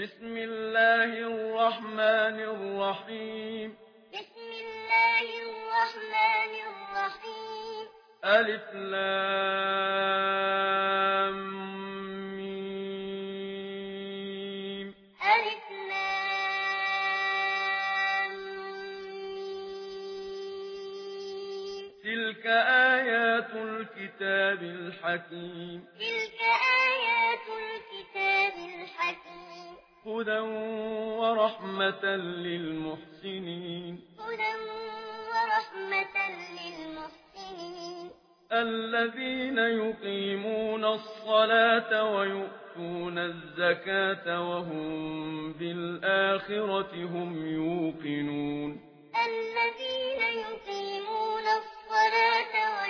بسم الله الرحمن الرحيم بسم الله الرحمن الرحيم ألف لام ميم ألف لام ميم تلك آيات الكتاب الحكيم تلك هدى ورحمة للمحسنين هدى ورحمة للمحسنين الذين يقيمون الصلاة ويؤتون الزكاة وهم بالآخرة هم يوقنون الذين يقيمون الصلاة ويؤتون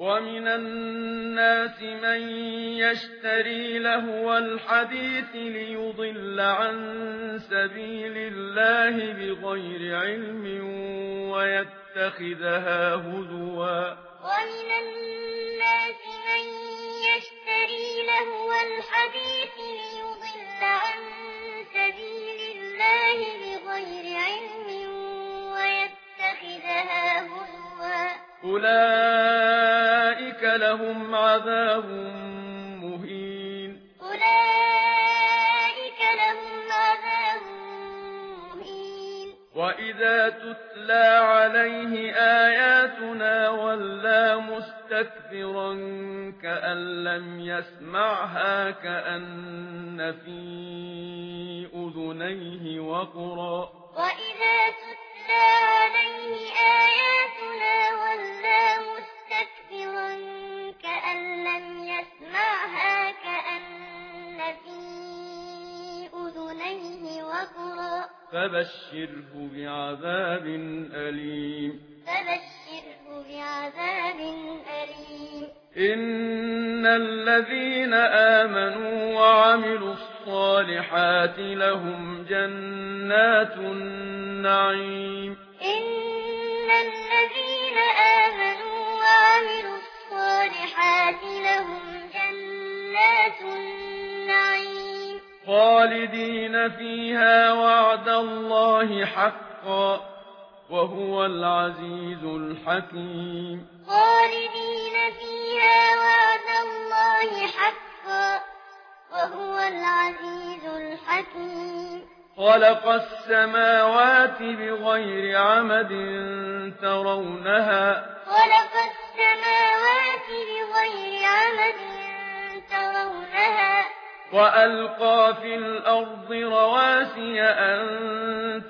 ومن الناس من يشتري لهو الحديث ليضل عن سبيل الله بغير علم ويتخذها هزوا. ومن الناس من يشتري لهو الحديث ليضل عن سبيل الله بغير علم ويتخذها هزوا. أولئك لهم عذاب مهين. أولئك لهم عذاب مهين. وإذا تتلى عليه آياتنا ولا مستكبرا كأن لم يسمعها كأن في أذنيه وقرا. وإذا تتلى عليه آياتنا فبشره بعذاب أليم. فبشره بعذاب أليم. إن الذين آمنوا وعملوا الصالحات لهم جنات النعيم. إن الذين آمنوا خالدين فيها وعد الله حقا وهو العزيز الحكيم خالدين فيها وعد الله حقا وهو العزيز الحكيم خلق السماوات بغير عمد ترونها خلق السماوات بغير عمد ترونها وألقى في الأرض رواسي أن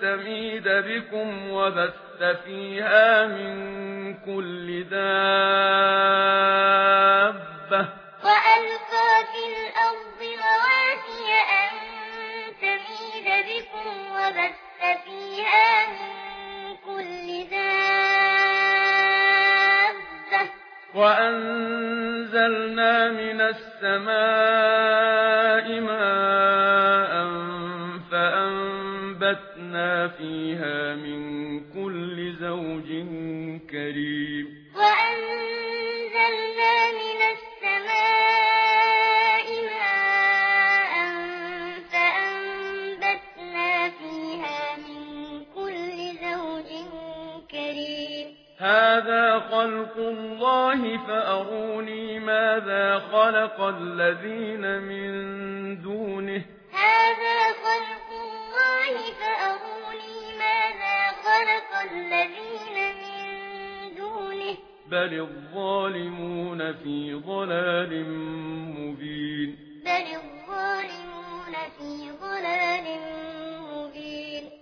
تميد بكم وبث فيها من كل دابة وألقى في الأرض رواسي أن تميد بكم وبث فيها وأنزلنا من السماء ماء فأنبتنا فيها من كل زوج كريم هذا خلق الله فأروني ماذا خلق الذين من دونه هذا خلق الله فأروني ماذا خلق الذين بل الظالمون في ضلال مبين بل الظالمون في ضلال مبين